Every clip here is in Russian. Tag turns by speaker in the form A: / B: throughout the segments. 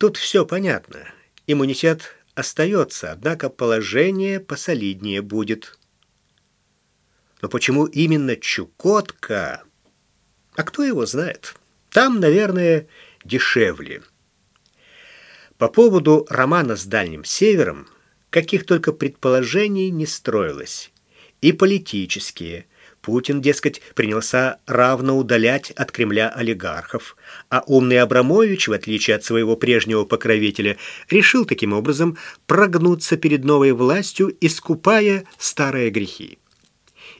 A: Тут все понятно. Иммунитет остается, однако положение посолиднее будет. Но почему именно Чукотка? А кто его знает? Там, наверное, дешевле. По поводу романа с Дальним Севером каких только предположений не строилось. И политические. Путин, дескать, принялся равно удалять от Кремля олигархов, а умный Абрамович, в отличие от своего прежнего покровителя, решил таким образом прогнуться перед новой властью, искупая старые грехи.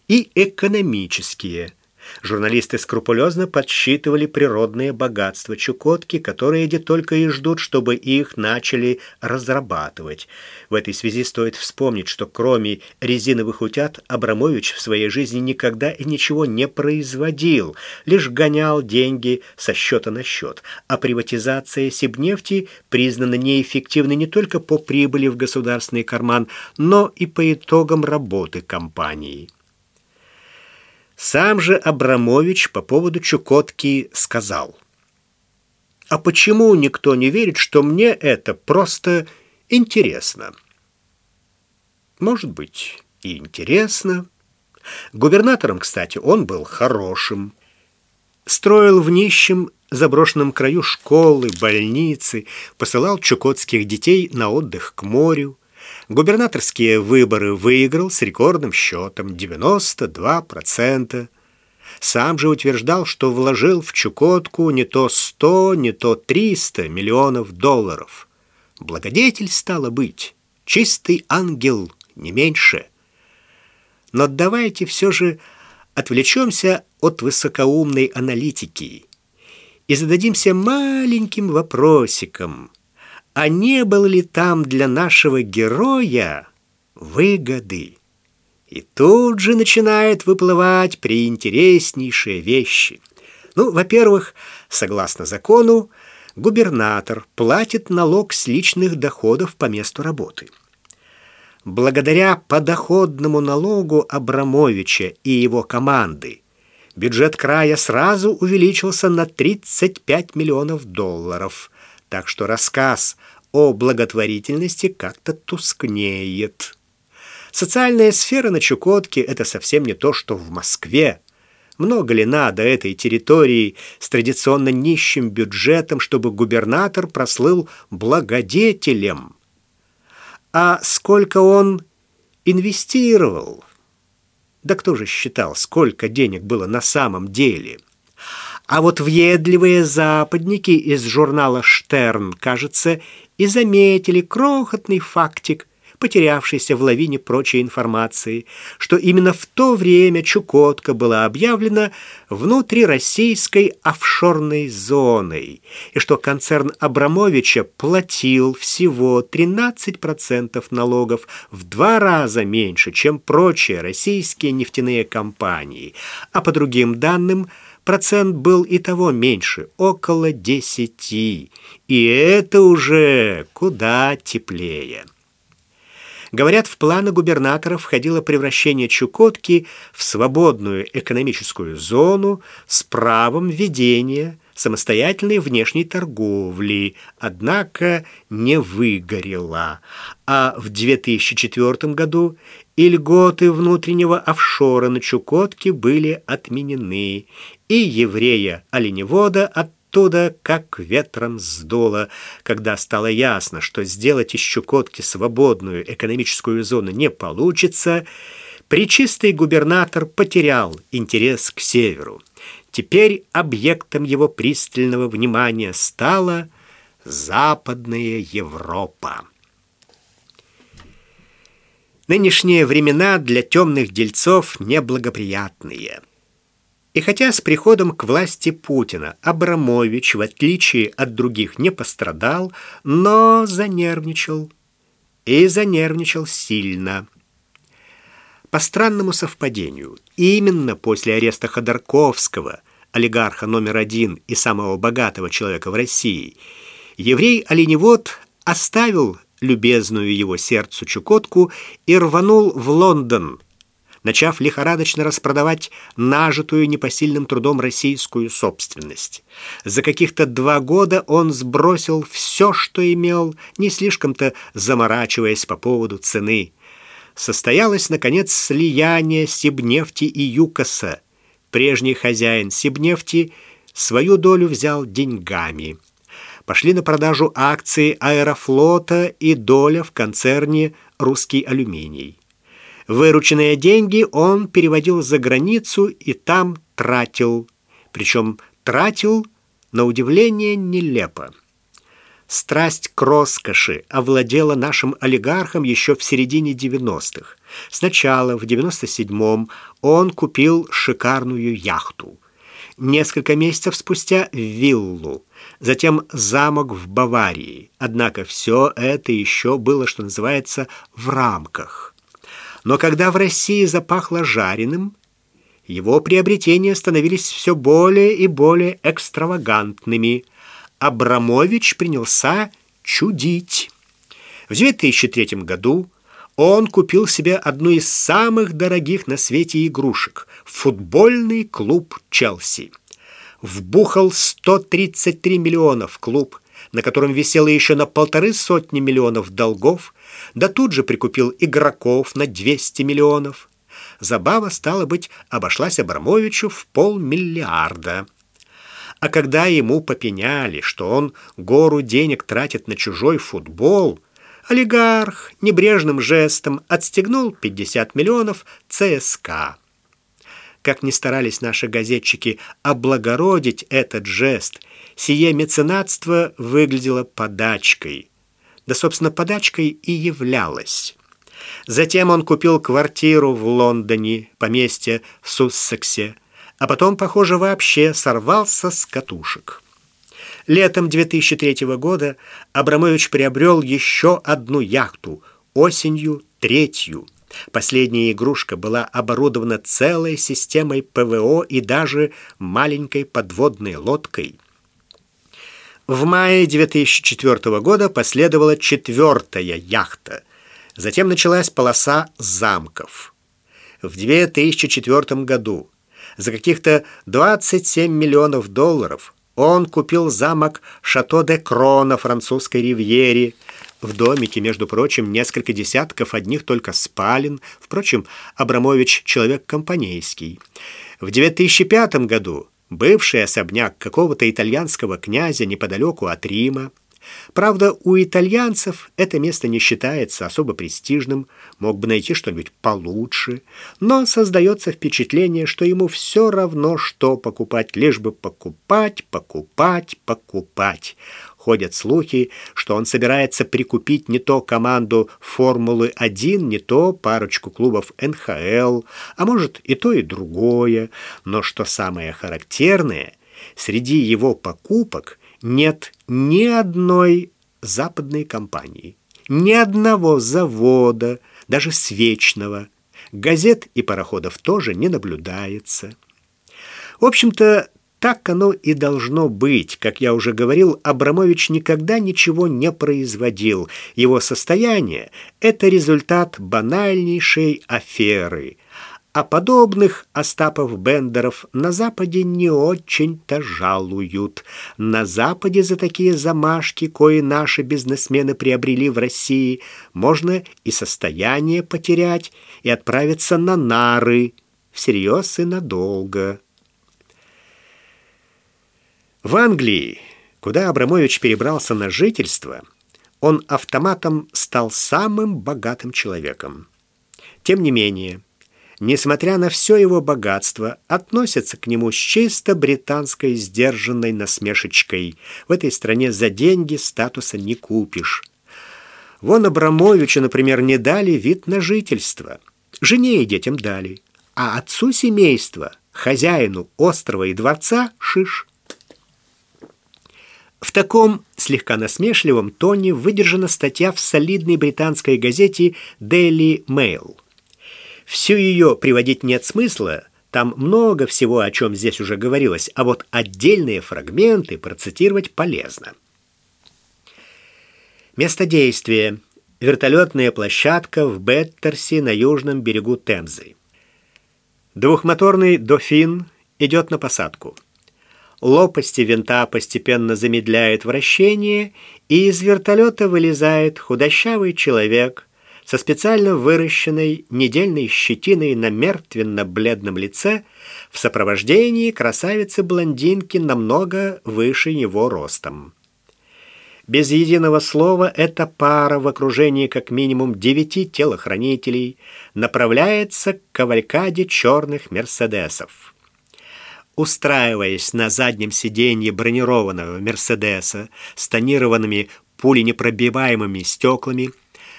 A: И экономические – Журналисты скрупулезно подсчитывали природные богатства Чукотки, которые где только и ждут, чтобы их начали разрабатывать. В этой связи стоит вспомнить, что кроме резиновых утят Абрамович в своей жизни никогда и ничего не производил, лишь гонял деньги со счета на счет. А приватизация Сибнефти признана неэффективной не только по прибыли в государственный карман, но и по итогам работы компании. Сам же Абрамович по поводу Чукотки сказал. «А почему никто не верит, что мне это просто интересно?» «Может быть, и интересно». Губернатором, кстати, он был хорошим. Строил в нищем заброшенном краю школы, больницы, посылал чукотских детей на отдых к морю. Губернаторские выборы выиграл с рекордным счетом 92%. Сам же утверждал, что вложил в Чукотку не то 100, не то 300 миллионов долларов. Благодетель стало быть, чистый ангел, не меньше. Но давайте все же отвлечемся от высокоумной аналитики и зададимся маленьким вопросиком – а не было ли там для нашего героя выгоды? И тут же начинает выплывать приинтереснейшие вещи. Ну, во-первых, согласно закону, губернатор платит налог с личных доходов по месту работы. Благодаря подоходному налогу Абрамовича и его команды бюджет края сразу увеличился на 35 миллионов долларов – так что рассказ о благотворительности как-то тускнеет. Социальная сфера на Чукотке – это совсем не то, что в Москве. Много ли надо этой территории с традиционно нищим бюджетом, чтобы губернатор прослыл благодетелем? А сколько он инвестировал? Да кто же считал, сколько денег было на самом деле – а вот въедливые западники из журнала «Штерн», кажется, и заметили крохотный фактик, потерявшийся в лавине прочей информации, что именно в то время Чукотка была объявлена внутрироссийской офшорной зоной, и что концерн Абрамовича платил всего 13% налогов в два раза меньше, чем прочие российские нефтяные компании, а по другим данным – процент был и того меньше, около десяти, и это уже куда теплее. Говорят, в планы губернатора входило превращение Чукотки в свободную экономическую зону с правом ведения самостоятельной внешней торговли, однако не выгорела. А в 2004 году и льготы внутреннего офшора на Чукотке были отменены, и еврея-оленевода оттуда как ветром сдуло, когда стало ясно, что сделать из Чукотки свободную экономическую зону не получится, причистый губернатор потерял интерес к северу. Теперь объектом его пристального внимания стала Западная Европа. Нынешние времена для темных дельцов неблагоприятные. И хотя с приходом к власти Путина Абрамович, в отличие от других, не пострадал, но занервничал. И занервничал сильно. По странному совпадению, именно после ареста Ходорковского, олигарха номер один и самого богатого человека в России, еврей-оленевод оставил любезную его сердцу Чукотку и рванул в Лондон, начав лихорадочно распродавать нажитую непосильным трудом российскую собственность. За каких-то два года он сбросил все, что имел, не слишком-то заморачиваясь по поводу цены. Состоялось, наконец, слияние Сибнефти и Юкоса. Прежний хозяин Сибнефти свою долю взял деньгами. Пошли на продажу акции Аэрофлота и доля в концерне «Русский алюминий». Вырученные деньги он переводил за границу и там тратил. Причем тратил, на удивление, нелепо. Страсть к роскоши овладела нашим олигархом еще в середине 90-х. Сначала, в 97-м, он купил шикарную яхту. Несколько месяцев спустя – виллу. Затем замок в Баварии. Однако все это еще было, что называется, в рамках. Но когда в России запахло жареным, его приобретения становились все более и более экстравагантными. Абрамович принялся чудить. В 2003 году он купил себе одну из самых дорогих на свете игрушек – футбольный клуб «Челси». Вбухал 133 миллиона в клуб, на котором висело еще на полторы сотни миллионов долгов – да тут же прикупил игроков на 200 миллионов. Забава, стала быть, обошлась Абрамовичу в полмиллиарда. А когда ему попеняли, что он гору денег тратит на чужой футбол, олигарх небрежным жестом отстегнул 50 миллионов ЦСКА. Как ни старались наши газетчики облагородить этот жест, сие меценатство выглядело подачкой да, собственно, подачкой и являлась. Затем он купил квартиру в Лондоне, поместье в Суссексе, а потом, похоже, вообще сорвался с катушек. Летом 2003 года Абрамович приобрел еще одну яхту, осенью третью. Последняя игрушка была оборудована целой системой ПВО и даже маленькой подводной лодкой – в мае 2004 года последовала четвертая яхта. Затем началась полоса замков. В 2004 году за каких-то 27 миллионов долларов он купил замок Шато де Кро на французской ривьере. В домике, между прочим, несколько десятков одних только спален. Впрочем, Абрамович человек компанейский. В 2005 году бывший особняк какого-то итальянского князя неподалеку от Рима. Правда, у итальянцев это место не считается особо престижным, мог бы найти что-нибудь получше, но создается впечатление, что ему все равно, что покупать, лишь бы покупать, покупать, покупать. Ходят слухи, что он собирается прикупить не то команду Формулы-1, не то парочку клубов НХЛ, а может и то, и другое. Но что самое характерное, среди его покупок нет ни одной западной компании, ни одного завода, даже свечного. Газет и пароходов тоже не наблюдается. В общем-то, так оно и должно быть. Как я уже говорил, Абрамович никогда ничего не производил. Его состояние – это результат банальнейшей аферы. А подобных Остапов-Бендеров на Западе не очень-то жалуют. На Западе за такие замашки, кои наши бизнесмены приобрели в России, можно и состояние потерять, и отправиться на нары, всерьез и надолго. В Англии, куда Абрамович перебрался на жительство, он автоматом стал самым богатым человеком. Тем не менее, несмотря на все его богатство, относятся к нему с чисто британской сдержанной насмешечкой. В этой стране за деньги статуса не купишь. Вон Абрамовичу, например, не дали вид на жительство. Жене и детям дали. А отцу семейства, хозяину острова и дворца, шиш. В таком слегка насмешливом тоне выдержана статья в солидной британской газете Daily Mail. Всю ее приводить нет смысла, там много всего, о чем здесь уже говорилось, а вот отдельные фрагменты процитировать полезно. Место действия. Вертолетная площадка в Беттерси на южном берегу Темзы. Двухмоторный «Дофин» идет на посадку. Лопасти винта постепенно замедляют вращение, и из вертолета вылезает худощавый человек со специально выращенной недельной щетиной на мертвенно-бледном лице в сопровождении красавицы-блондинки намного выше его ростом. Без единого слова эта пара в окружении как минимум девяти телохранителей направляется к кавалькаде черных «Мерседесов». Устраиваясь на заднем сиденье бронированного «Мерседеса» с тонированными пуленепробиваемыми стеклами,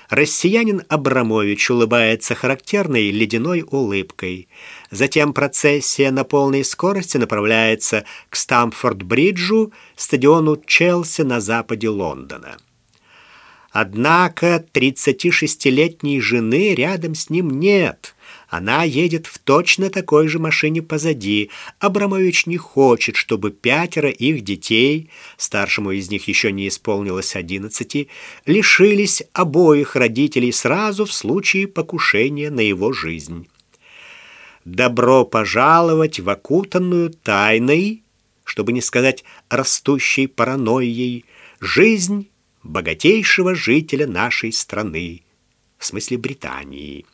A: Россиянин Абрамович улыбается характерной ледяной улыбкой. Затем процессия на полной скорости направляется к Стамфорд-бриджу, стадиону Челси на западе Лондона. Однако 36-летней жены рядом с ним нет – она едет в точно такой же машине позади. Абрамович не хочет, чтобы пятеро их детей, старшему из них еще не исполнилось одиннадцати, лишились обоих родителей сразу в случае покушения на его жизнь. Добро пожаловать в окутанную тайной, чтобы не сказать растущей паранойей, жизнь богатейшего жителя нашей страны, в смысле Британии.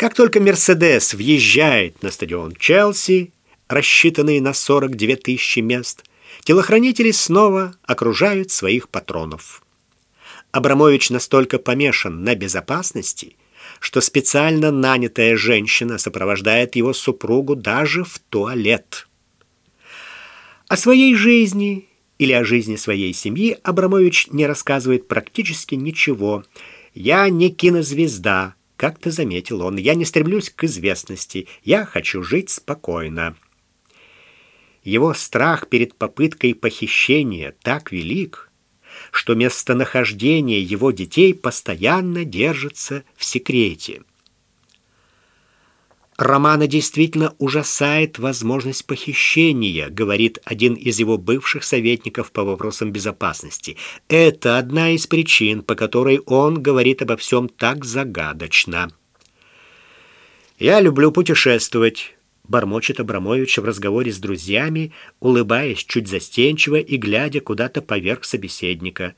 A: Как только «Мерседес» въезжает на стадион Челси, рассчитанный на 42 тысячи мест, телохранители снова окружают своих патронов. Абрамович настолько помешан на безопасности, что специально нанятая женщина сопровождает его супругу даже в туалет. О своей жизни или о жизни своей семьи Абрамович не рассказывает практически ничего. «Я не кинозвезда», как-то заметил он, я не стремлюсь к известности, я хочу жить спокойно. Его страх перед попыткой похищения так велик, что местонахождение его детей постоянно держится в секрете. Романа действительно ужасает возможность похищения, говорит один из его бывших советников по вопросам безопасности. Это одна из причин, по которой он говорит обо всем так загадочно. «Я люблю путешествовать», — бормочет Абрамович в разговоре с друзьями, улыбаясь чуть застенчиво и глядя куда-то поверх собеседника.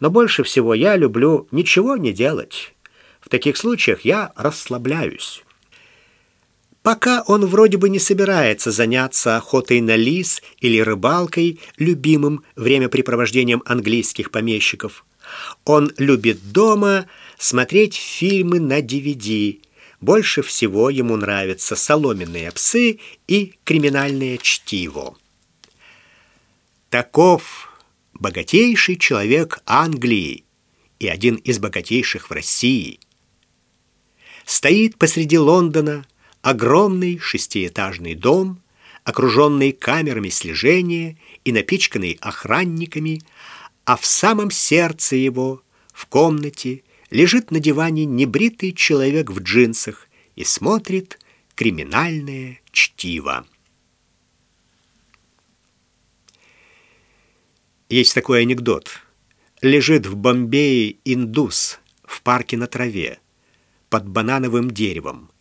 A: «Но больше всего я люблю ничего не делать. В таких случаях я расслабляюсь». Пока он вроде бы не собирается заняться охотой на лис или рыбалкой, любимым времяпрепровождением английских помещиков. Он любит дома смотреть фильмы на DVD. Больше всего ему нравятся соломенные псы и криминальное чтиво. Таков богатейший человек Англии и один из богатейших в России. Стоит посреди Лондона, Огромный шестиэтажный дом, окруженный камерами слежения и напичканный охранниками, а в самом сердце его, в комнате, лежит на диване небритый человек в джинсах и смотрит криминальное чтиво. Есть такой анекдот. Лежит в Бомбее индус в парке на траве под банановым деревом.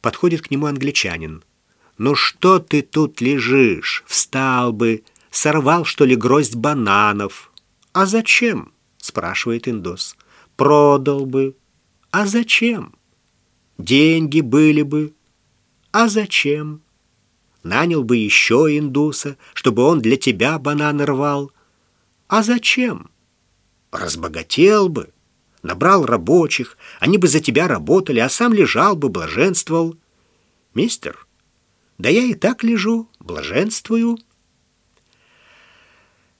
A: Подходит к нему англичанин. «Ну что ты тут лежишь? Встал бы! Сорвал, что ли, гроздь бананов?» «А зачем?» — спрашивает индос. «Продал бы». «А зачем?» «Деньги были бы». «А зачем?» «Нанял бы еще индуса, чтобы он для тебя бананы рвал». «А зачем?» «Разбогател бы» набрал рабочих, они бы за тебя работали, а сам лежал бы, блаженствовал. Мистер, да я и так лежу, блаженствую.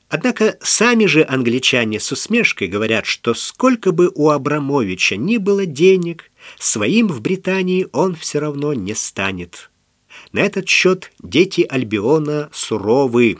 A: Однако сами же англичане с усмешкой говорят, что сколько бы у Абрамовича ни было денег, своим в Британии он все равно не станет. На этот счет дети Альбиона суровы,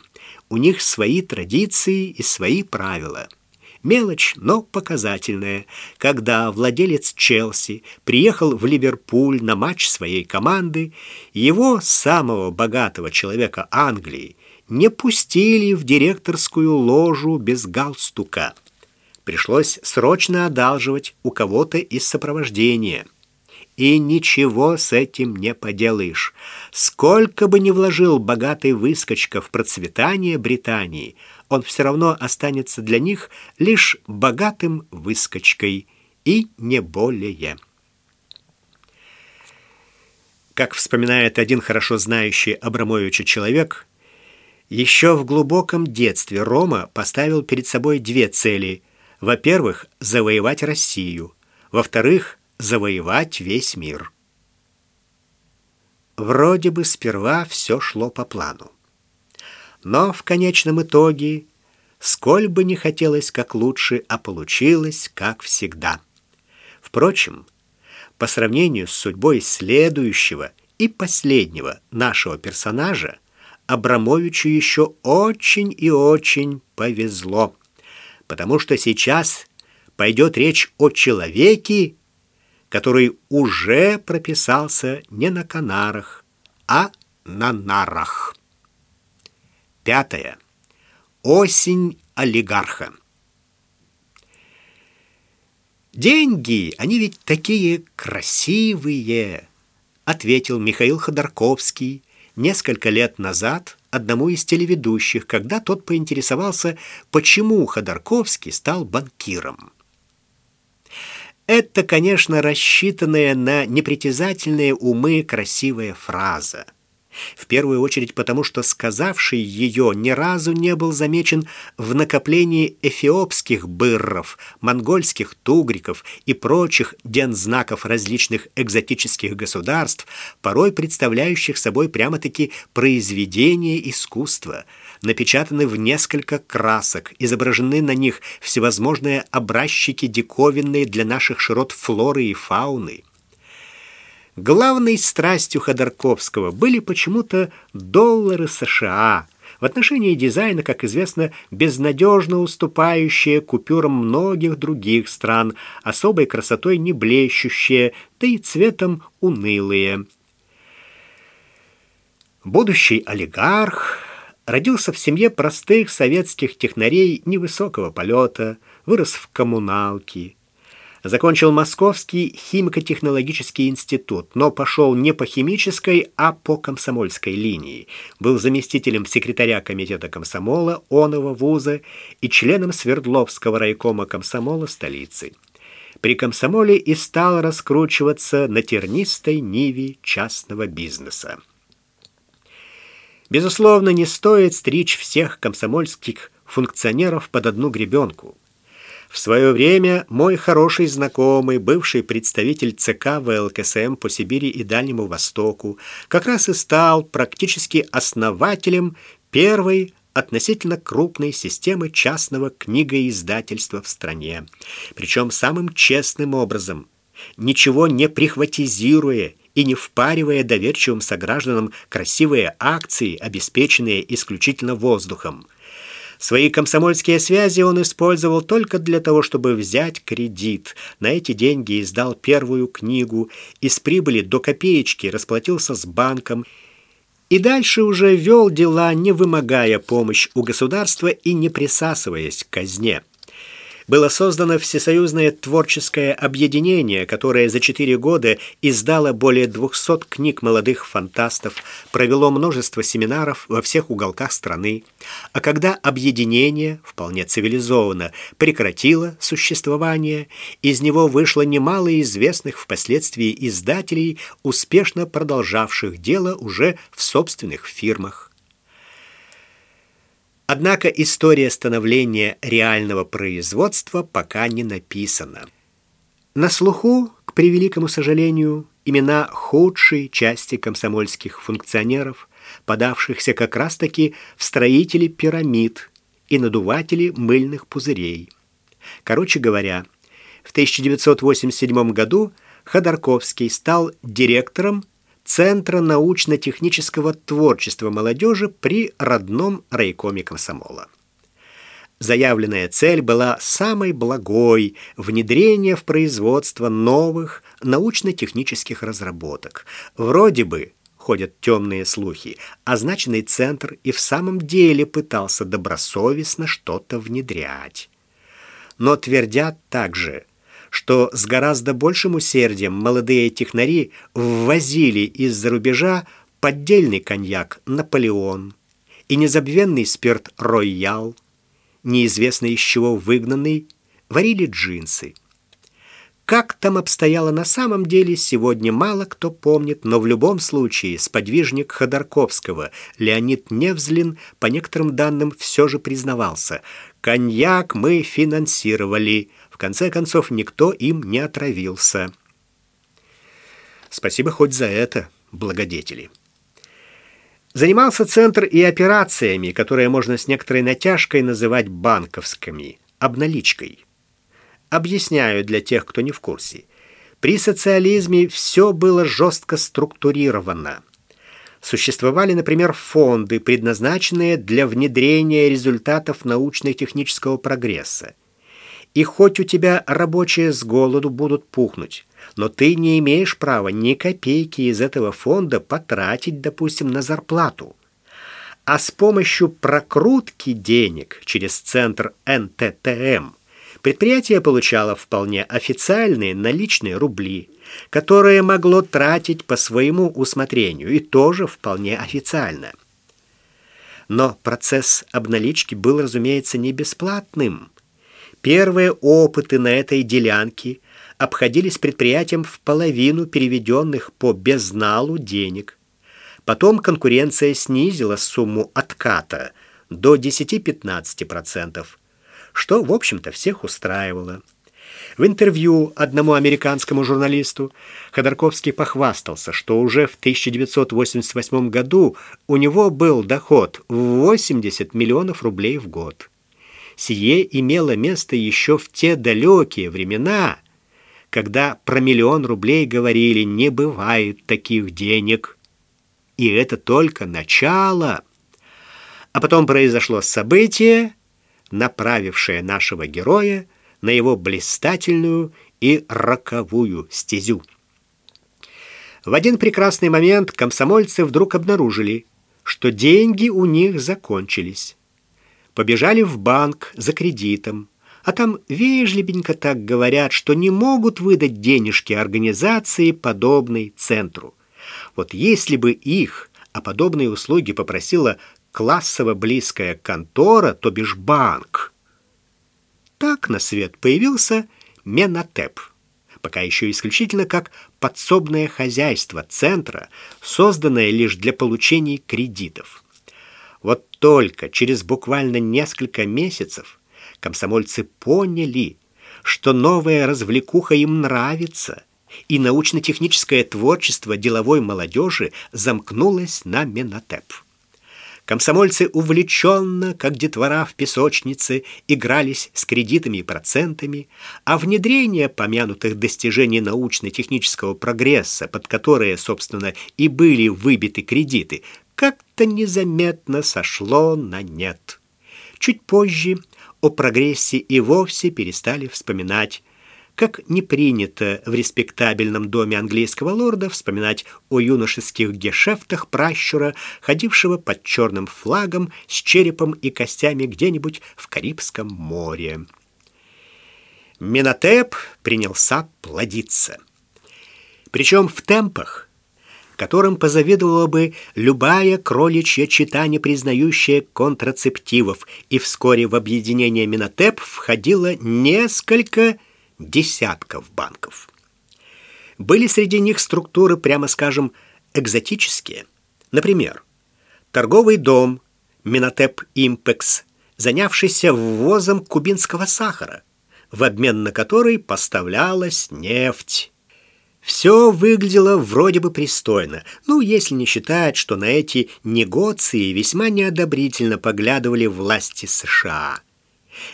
A: у них свои традиции и свои правила – Мелочь, но показательная. Когда владелец Челси приехал в Ливерпуль на матч своей команды, его, самого богатого человека Англии, не пустили в директорскую ложу без галстука. Пришлось срочно одалживать у кого-то из сопровождения. и ничего с этим не поделаешь. Сколько бы ни вложил богатый выскочка в процветание Британии, он все равно останется для них лишь богатым выскочкой и не более. Как вспоминает один хорошо знающий Абрамовича человек, еще в глубоком детстве Рома поставил перед собой две цели. Во-первых, завоевать Россию. Во-вторых, завоевать весь мир. Вроде бы сперва все шло по плану. Но в конечном итоге, сколь бы не хотелось как лучше, а получилось как всегда. Впрочем, по сравнению с судьбой следующего и последнего нашего персонажа, Абрамовичу еще очень и очень повезло, потому что сейчас пойдет речь о человеке, который уже прописался не на Канарах, а на Нарах. Пятое. Осень олигарха. Деньги, они ведь такие красивые, ответил Михаил Ходорковский, несколько лет назад одному из телеведущих, когда тот поинтересовался, почему Ходорковский стал банкиром. Это, конечно, рассчитанная на непритязательные умы красивая фраза – в первую очередь потому, что сказавший ее ни разу не был замечен в накоплении эфиопских бырров, монгольских тугриков и прочих дензнаков различных экзотических государств, порой представляющих собой прямо-таки произведения искусства, напечатаны в несколько красок, изображены на них всевозможные образчики диковинные для наших широт флоры и фауны. Главной страстью Ходорковского были почему-то доллары США. В отношении дизайна, как известно, безнадежно уступающие купюрам многих других стран, особой красотой не блещущие, да и цветом унылые. Будущий олигарх родился в семье простых советских технарей невысокого полета, вырос в коммуналке, Закончил Московский химико-технологический институт, но пошел не по химической, а по комсомольской линии. Был заместителем секретаря комитета комсомола Онова вуза и членом Свердловского райкома комсомола столицы. При комсомоле и стал раскручиваться на тернистой ниве частного бизнеса. Безусловно, не стоит стричь всех комсомольских функционеров под одну гребенку. В свое время мой хороший знакомый, бывший представитель ЦК ВЛКСМ по Сибири и Дальнему Востоку, как раз и стал практически основателем первой относительно крупной системы частного книгоиздательства в стране. Причем самым честным образом, ничего не прихватизируя и не впаривая доверчивым согражданам красивые акции, обеспеченные исключительно воздухом – Свои комсомольские связи он использовал только для того, чтобы взять кредит. На эти деньги издал первую книгу, из прибыли до копеечки расплатился с банком и дальше уже вел дела, не вымогая помощь у государства и не присасываясь к казне было создано Всесоюзное творческое объединение, которое за четыре года издало более 200 книг молодых фантастов, провело множество семинаров во всех уголках страны. А когда объединение, вполне цивилизованно, прекратило существование, из него вышло немало известных впоследствии издателей, успешно продолжавших дело уже в собственных фирмах. Однако история становления реального производства пока не написана. На слуху, к превеликому сожалению, имена худшей части комсомольских функционеров, подавшихся как раз-таки в строители пирамид и надуватели мыльных пузырей. Короче говоря, в 1987 году Ходорковский стал директором Центра научно-технического творчества молодежи при родном райкоме комсомола. Заявленная цель была самой благой – внедрение в производство новых научно-технических разработок. Вроде бы, ходят темные слухи, означенный центр и в самом деле пытался добросовестно что-то внедрять. Но твердят также – что с гораздо большим усердием молодые технари ввозили из-за рубежа поддельный коньяк «Наполеон» и незабвенный спирт «Роял», неизвестно из чего выгнанный, варили джинсы. Как там обстояло на самом деле, сегодня мало кто помнит, но в любом случае сподвижник Ходорковского Леонид Невзлин, по некоторым данным, все же признавался. «Коньяк мы финансировали. Конце концов, никто им не отравился». Спасибо хоть за это, благодетели. Занимался центр и операциями, которые можно с некоторой натяжкой называть банковскими, обналичкой. Объясняю для тех, кто не в курсе. При социализме все было жестко структурировано. Существовали, например, фонды, предназначенные для внедрения результатов научно-технического прогресса. И хоть у тебя рабочие с голоду будут пухнуть, но ты не имеешь права ни копейки из этого фонда потратить, допустим, на зарплату. А с помощью прокрутки денег через центр НТТМ предприятие получало вполне официальные наличные рубли, которые могло тратить по своему усмотрению, и тоже вполне официально. Но процесс обналички был, разумеется, не бесплатным. Первые опыты на этой делянке обходились предприятием в половину переведенных по безналу денег. Потом конкуренция снизила сумму отката до 10-15%, что, в общем-то, всех устраивало. В интервью одному американскому журналисту Ходорковский похвастался, что уже в 1988 году у него был доход в 80 миллионов рублей в год. Сие имело место еще в те далекие времена – когда про миллион рублей говорили «не бывает таких денег». И это только начало. А потом произошло событие, направившее нашего героя на его блистательную и роковую стезю. В один прекрасный момент комсомольцы вдруг обнаружили, что деньги у них закончились. Побежали в банк за кредитом, а там вежливенько так говорят, что не могут выдать денежки организации, подобной центру. Вот если бы их о подобной услуге попросила классово близкая контора, то бишь банк. Так на свет появился Менатеп, пока еще исключительно как подсобное хозяйство центра, созданное лишь для получения кредитов. Вот только через буквально несколько месяцев комсомольцы поняли, что новая развлекуха им нравится, и научно-техническое творчество деловой молодежи замкнулось на Менотеп. Комсомольцы увлеченно, как детвора в песочнице, игрались с кредитами и процентами, а внедрение помянутых достижений научно-технического прогресса, под которые, собственно, и были выбиты кредиты, как-то незаметно сошло на нет. Чуть позже о прогрессе и вовсе перестали вспоминать, как не принято в респектабельном доме английского лорда вспоминать о юношеских гешефтах пращура, ходившего под черным флагом с черепом и костями где-нибудь в Карибском море. Минотеп принялся плодиться. Причем в темпах, которым позавидовала бы любая кроличья чита, не признающая контрацептивов, и вскоре в объединение Минотеп входило несколько десятков банков. Были среди них структуры, прямо скажем, экзотические. Например, торговый дом Минотеп Импекс, занявшийся ввозом кубинского сахара, в обмен на который поставлялась нефть. Все выглядело вроде бы пристойно, ну, если не считать, что на эти негоции весьма неодобрительно поглядывали власти США.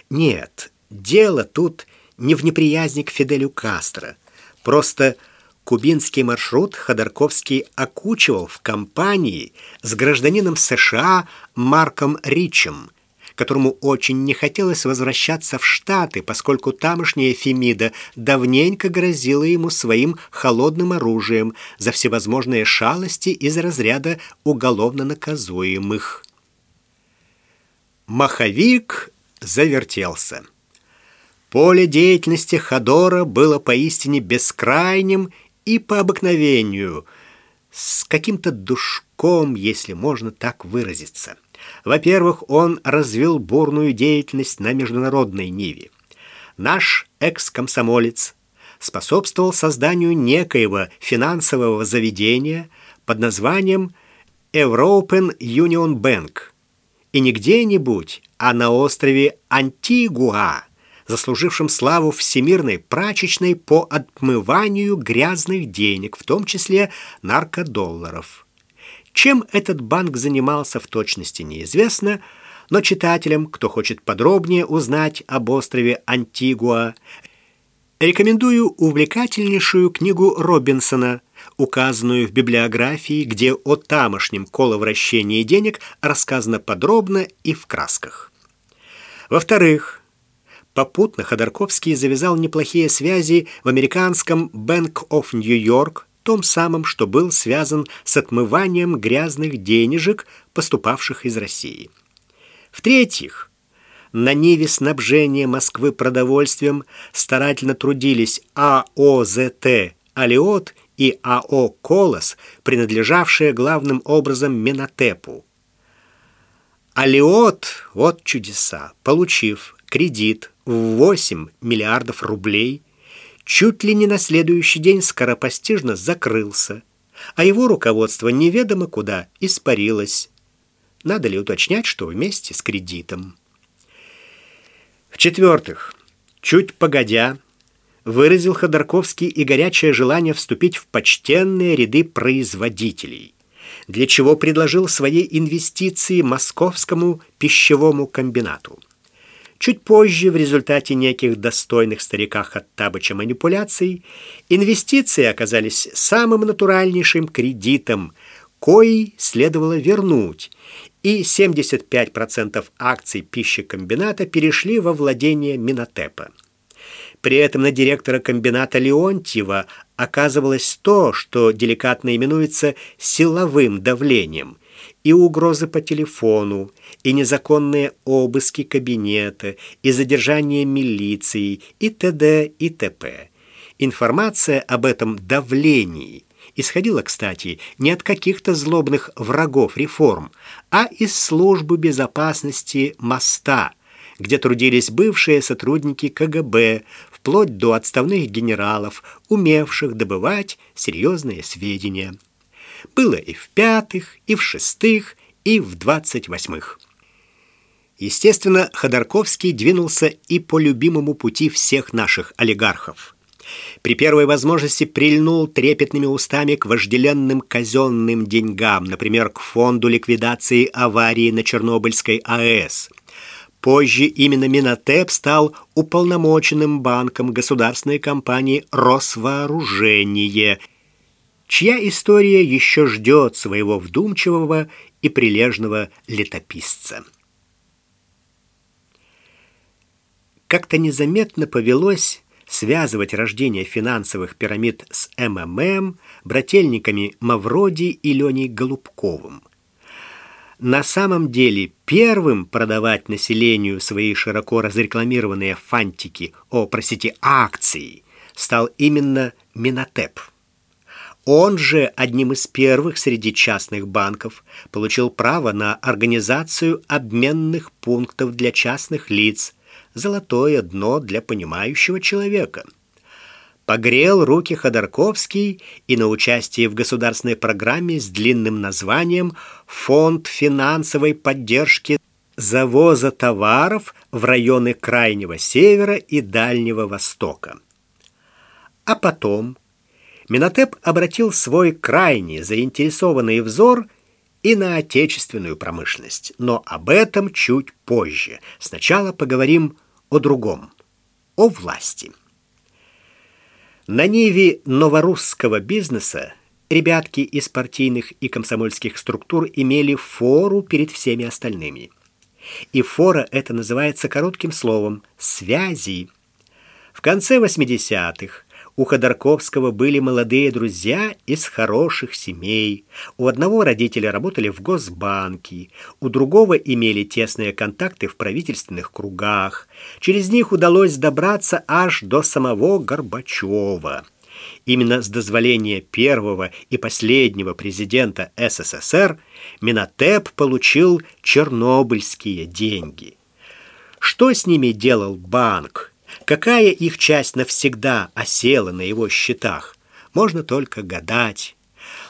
A: Нет, дело тут не в неприязни к Фиделю Кастро. Просто кубинский маршрут Ходорковский окучивал в компании с гражданином США Марком Ричем – которому очень не хотелось возвращаться в Штаты, поскольку тамошняя Фемида давненько грозила ему своим холодным оружием за всевозможные шалости из разряда уголовно наказуемых. Маховик завертелся. Поле деятельности Ходора было поистине бескрайним и по обыкновению, с каким-то душком, если можно так выразиться. Во-первых, он развил бурную деятельность на международной ниве. Наш экс-комсомолец способствовал созданию некоего финансового заведения под названием European Union Bank. И не где-нибудь, а на острове Антигуа, заслужившем славу всемирной прачечной по отмыванию грязных денег, в том числе наркодолларов. Чем этот банк занимался в точности неизвестно, но читателям, кто хочет подробнее узнать об острове Антигуа, рекомендую увлекательнейшую книгу Робинсона, указанную в библиографии, где о тамошнем коловращении денег рассказано подробно и в красках. Во-вторых, попутно Ходорковский завязал неплохие связи в американском Bank of New York, том самом, что был связан с отмыванием грязных денежек, поступавших из России. В-третьих, на ниве снабжения Москвы продовольствием старательно трудились АОЗТ «Алиот» и АО «Колос», принадлежавшие главным образом Минотепу. Алиот, вот чудеса, получив кредит в 8 миллиардов рублей, чуть ли не на следующий день скоропостижно закрылся, а его руководство неведомо куда испарилось. Надо ли уточнять, что вместе с кредитом? В-четвертых, чуть погодя, выразил Ходорковский и горячее желание вступить в почтенные ряды производителей, для чего предложил свои инвестиции московскому пищевому комбинату. Чуть позже, в результате неких достойных стариках от Табыча манипуляций, инвестиции оказались самым натуральнейшим кредитом, кои следовало вернуть, и 75% акций пищекомбината перешли во владение Минотепа. При этом на директора комбината Леонтьева оказывалось то, что деликатно именуется силовым давлением – и угрозы по телефону, и незаконные обыски кабинета, и задержание милиции, и т.д. и т.п. Информация об этом давлении исходила, кстати, не от каких-то злобных врагов реформ, а из службы безопасности моста, где трудились бывшие сотрудники КГБ, вплоть до отставных генералов, умевших добывать серьезные сведения было и в пятых, и в шестых, и в двадцать восьмых. Естественно, Ходорковский двинулся и по любимому пути всех наших олигархов. При первой возможности прильнул трепетными устами к вожделенным казенным деньгам, например, к фонду ликвидации аварии на Чернобыльской АЭС. Позже именно Минотеп стал уполномоченным банком государственной компании «Росвооружение», чья история еще ждет своего вдумчивого и прилежного летописца. Как-то незаметно повелось связывать рождение финансовых пирамид с МММ, брательниками Мавроди и Леней Голубковым. На самом деле первым продавать населению свои широко разрекламированные фантики, о, простите, акции, стал именно Минотеп – он же одним из первых среди частных банков получил право на организацию обменных пунктов для частных лиц, золотое дно для понимающего человека. Погрел руки Ходорковский и на участие в государственной программе с длинным названием «Фонд финансовой поддержки завоза товаров в районы Крайнего Севера и Дальнего Востока». А потом Минотеп обратил свой крайне заинтересованный взор и на отечественную промышленность, но об этом чуть позже. Сначала поговорим о другом, о власти. На ниве новорусского бизнеса ребятки из партийных и комсомольских структур имели фору перед всеми остальными. И фора это называется коротким словом «связи». В конце 80-х У Ходорковского были молодые друзья из хороших семей. У одного родители работали в Госбанке, у другого имели тесные контакты в правительственных кругах. Через них удалось добраться аж до самого Горбачева. Именно с дозволения первого и последнего президента СССР Минотеп получил чернобыльские деньги. Что с ними делал банк? Какая их часть навсегда осела на его счетах, можно только гадать.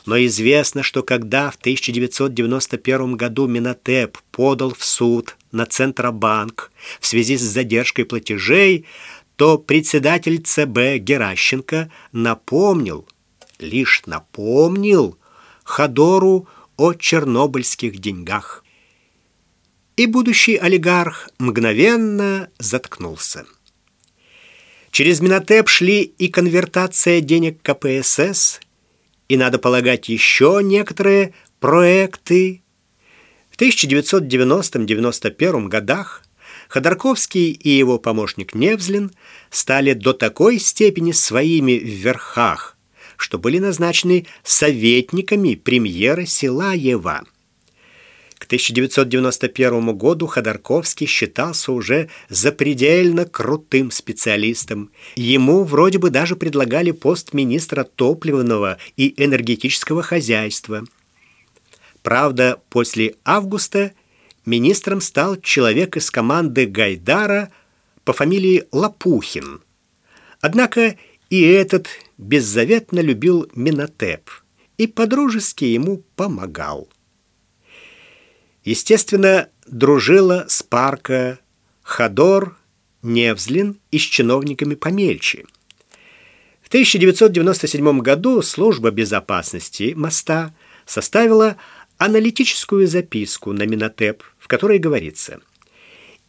A: Но известно, что когда в 1991 году Минотеп подал в суд на Центробанк в связи с задержкой платежей, то председатель ЦБ Геращенко напомнил, лишь напомнил Ходору о чернобыльских деньгах. И будущий олигарх мгновенно заткнулся. Через Минотеп шли и конвертация денег КПСС, и, надо полагать, еще некоторые проекты. В 1990-91 годах Ходорковский и его помощник Невзлин стали до такой степени своими в верхах, что были назначены советниками премьера Силаева – 1991 году Ходорковский считался уже запредельно крутым специалистом. Ему вроде бы даже предлагали пост министра топливного и энергетического хозяйства. Правда, после августа министром стал человек из команды Гайдара по фамилии Лопухин. Однако и этот беззаветно любил Минотеп и подружески ему помогал. Естественно, дружила Спарка, Ходор, Невзлин и с чиновниками помельче. В 1997 году служба безопасности моста составила аналитическую записку на Минотеп, в которой говорится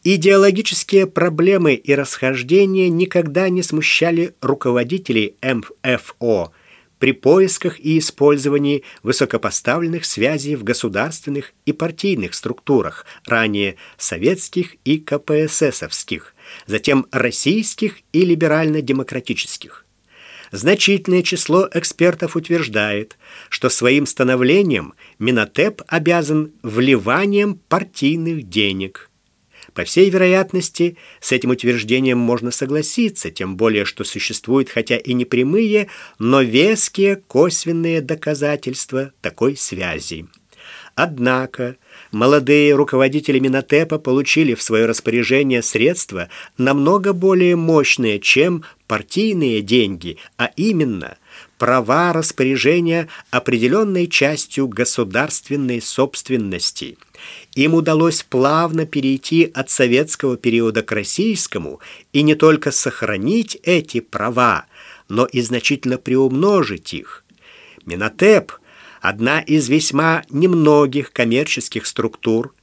A: «Идеологические проблемы и расхождения никогда не смущали руководителей МФО – при поисках и использовании высокопоставленных связей в государственных и партийных структурах, ранее советских и КПССовских, затем российских и либерально-демократических. Значительное число экспертов утверждает, что своим становлением Минотеп обязан вливанием партийных денег – по всей вероятности, с этим утверждением можно согласиться, тем более, что существуют хотя и непрямые, но веские косвенные доказательства такой связи. Однако молодые руководители Минотепа получили в свое распоряжение средства намного более мощные, чем партийные деньги, а именно права распоряжения определенной частью государственной собственности – им удалось плавно перейти от советского периода к российскому и не только сохранить эти права, но и значительно приумножить их. Минотеп – одна из весьма немногих коммерческих структур,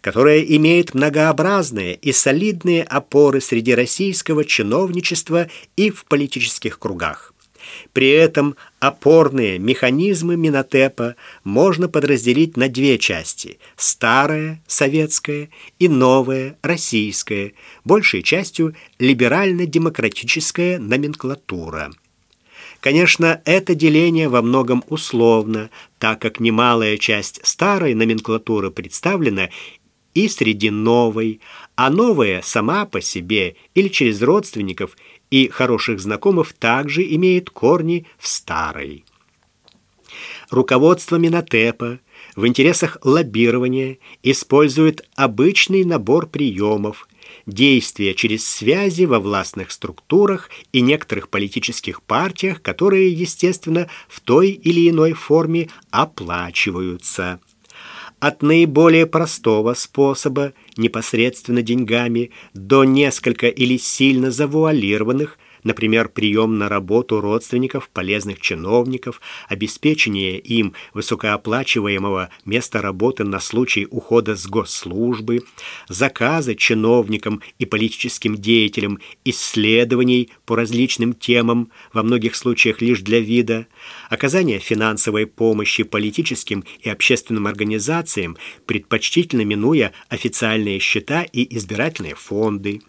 A: которая имеет многообразные и солидные опоры среди российского чиновничества и в политических кругах. При этом опорные механизмы Минотепа можно подразделить на две части – старое, советское, и новое, российское, большей частью либерально-демократическая номенклатура. Конечно, это деление во многом условно, так как немалая часть старой номенклатуры представлена и среди новой, а новая сама по себе или через родственников – и хороших знакомых также имеет корни в старой. Руководство Минотепа в интересах лоббирования использует обычный набор приемов, действия через связи во властных структурах и некоторых политических партиях, которые, естественно, в той или иной форме оплачиваются от наиболее простого способа, непосредственно деньгами, до несколько или сильно завуалированных, например, прием на работу родственников, полезных чиновников, обеспечение им высокооплачиваемого места работы на случай ухода с госслужбы, заказы чиновникам и политическим деятелям исследований по различным темам, во многих случаях лишь для вида, оказание финансовой помощи политическим и общественным организациям, предпочтительно минуя официальные счета и избирательные фонды.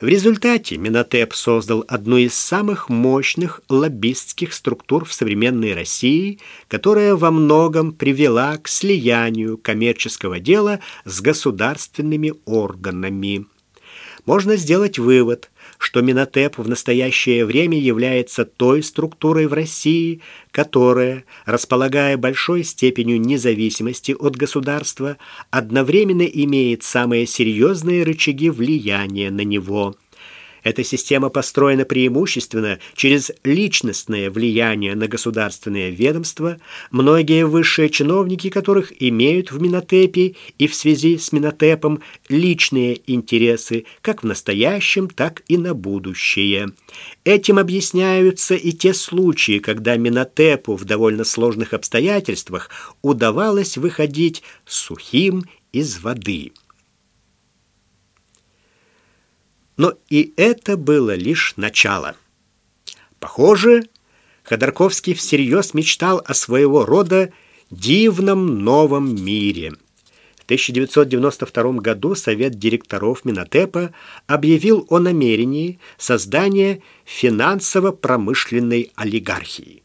A: В результате Минотеп создал одну из самых мощных лоббистских структур в современной России, которая во многом привела к слиянию коммерческого дела с государственными органами. Можно сделать вывод, что Минотеп в настоящее время является той структурой в России, которая, располагая большой степенью независимости от государства, одновременно имеет самые серьезные рычаги влияния на него – эта система построена преимущественно через личностное влияние на государственные ведомства, многие высшие чиновники которых имеют в Минотепе и в связи с Минотепом личные интересы как в настоящем, так и на будущее. Этим объясняются и те случаи, когда Минотепу в довольно сложных обстоятельствах удавалось выходить сухим из воды. Но и это было лишь начало. Похоже, Ходорковский всерьез мечтал о своего рода дивном новом мире. В 1992 году Совет директоров Минотепа объявил о намерении создания финансово-промышленной олигархии.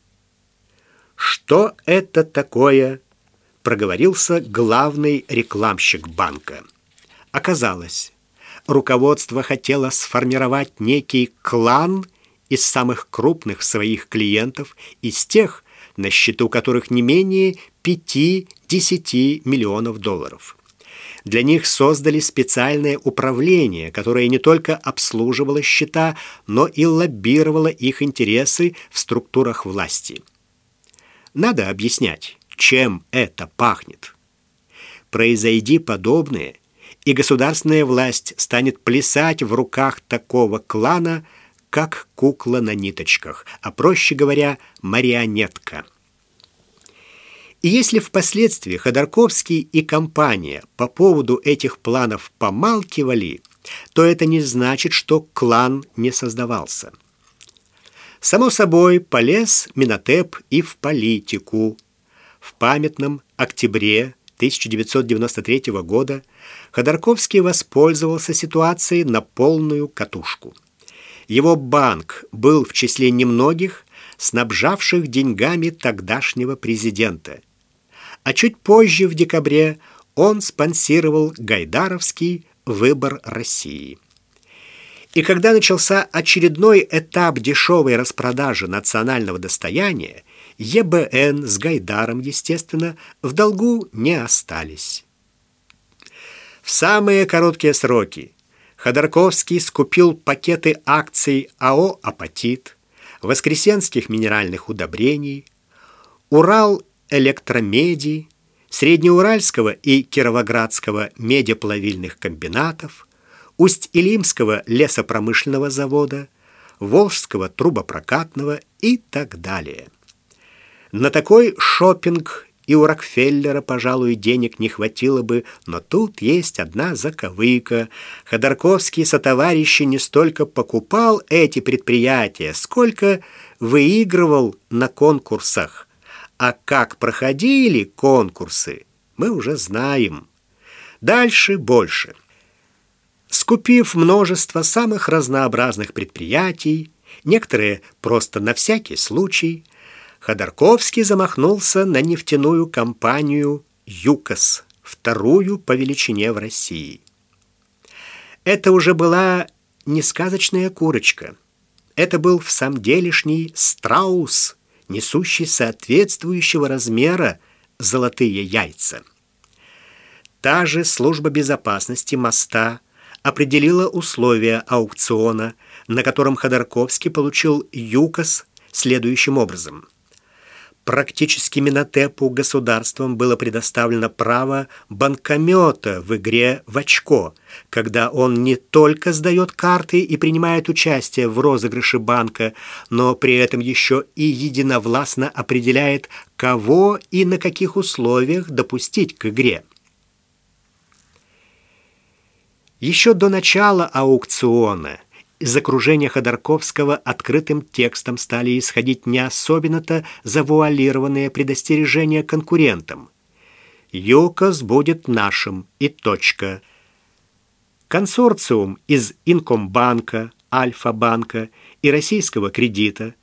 A: Что это такое? проговорился главный рекламщик банка. Оказалось, руководство хотело сформировать некий клан из самых крупных своих клиентов, из тех, на счету которых не менее 5-10 миллионов долларов. Для них создали специальное управление, которое не только обслуживало счета, но и лоббировало их интересы в структурах власти. Надо объяснять, чем это пахнет. Произойди подобное – и государственная власть станет плясать в руках такого клана, как кукла на ниточках, а проще говоря, марионетка. И если впоследствии Ходорковский и компания по поводу этих планов помалкивали, то это не значит, что клан не создавался. Само собой, полез Минотеп и в политику. В памятном октябре 1993 года Ходорковский воспользовался ситуацией на полную катушку. Его банк был в числе немногих, снабжавших деньгами тогдашнего президента. А чуть позже, в декабре, он спонсировал Гайдаровский выбор России. И когда начался очередной этап дешевой распродажи национального достояния, ЕБН с Гайдаром, естественно, в долгу не остались. В самые короткие сроки Ходорковский скупил пакеты акций АО «Апатит», Воскресенских минеральных удобрений, Урал электромедий, Среднеуральского и Кировоградского медиаплавильных комбинатов, Усть-Илимского лесопромышленного завода, Волжского трубопрокатного и так далее. На такой шопинг и у Рокфеллера, пожалуй, денег не хватило бы, но тут есть одна заковыка. Ходорковский сотоварищи не столько покупал эти предприятия, сколько выигрывал на конкурсах. А как проходили конкурсы, мы уже знаем. Дальше больше. Скупив множество самых разнообразных предприятий, некоторые просто на всякий случай – Ходорковский замахнулся на нефтяную компанию «ЮКОС», вторую по величине в России. Это уже была не сказочная курочка. Это был в самом делешний страус, несущий соответствующего размера золотые яйца. Та же служба безопасности моста определила условия аукциона, на котором Ходорковский получил ЮКОС следующим образом – Практически Минотепу государством было предоставлено право банкомета в игре в очко, когда он не только сдает карты и принимает участие в розыгрыше банка, но при этом еще и единовластно определяет, кого и на каких условиях допустить к игре. Еще до начала аукциона – из окружения Ходорковского открытым текстом стали исходить не особенно-то завуалированные предостережения конкурентам. «ЮКОС будет нашим» и точка. консорциум из Инкомбанка, Альфа-банка и Российского кредита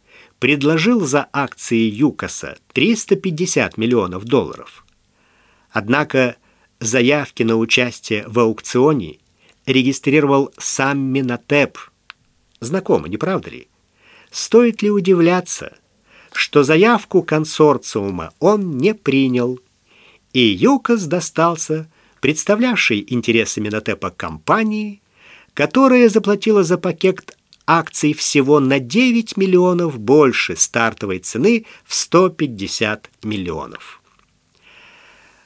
A: предложил за акции ЮКОСа 350 миллионов долларов. Однако заявки на участие в аукционе регистрировал сам Минотеп. Знакомо, не правда ли? Стоит ли удивляться, что заявку консорциума он не принял, и ЮКОС достался представлявшей интересы Минотепа компании, которая заплатила за пакет акций всего на 9 миллионов больше стартовой цены в 150 миллионов.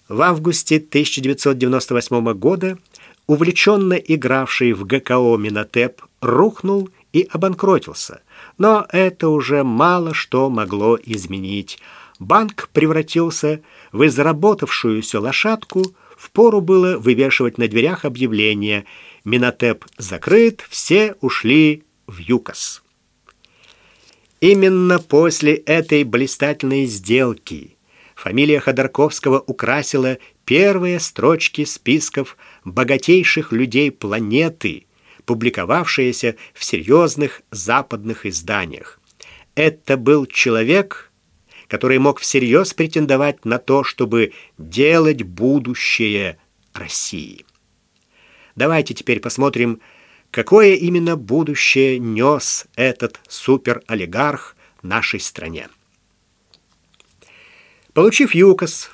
A: В августе 1998 года увлеченно игравший в ГКО Минотеп рухнул и обанкротился, но это уже мало что могло изменить. Банк превратился в изработавшуюся лошадку – Впору было вывешивать на дверях объявление «Минотеп закрыт, все ушли в ЮКОС». Именно после этой блистательной сделки фамилия Ходорковского украсила первые строчки списков богатейших людей планеты, публиковавшиеся в серьезных западных изданиях. Это был человек, который мог всерьез претендовать на то, чтобы делать будущее России. Давайте теперь посмотрим, какое именно будущее нес этот суперолигарх нашей стране. Получив ЮКОС,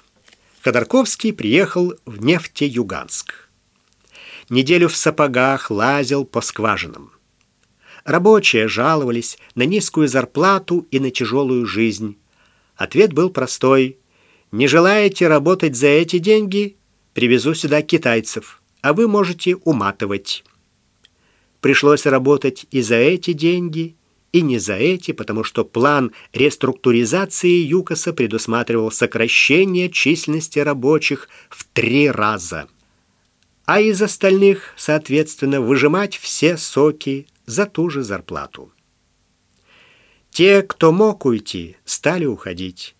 A: Ходорковский приехал в Нефтеюганск. Неделю в сапогах лазил по скважинам. Рабочие жаловались на низкую зарплату и на тяжелую жизнь. Ответ был простой. «Не желаете работать за эти деньги? Привезу сюда китайцев, а вы можете уматывать». Пришлось работать и за эти деньги, и не за эти, потому что план реструктуризации ЮКОСа предусматривал сокращение численности рабочих в три раза. А из остальных, соответственно, выжимать все соки за ту же зарплату. Те, кто мог уйти, стали уходить.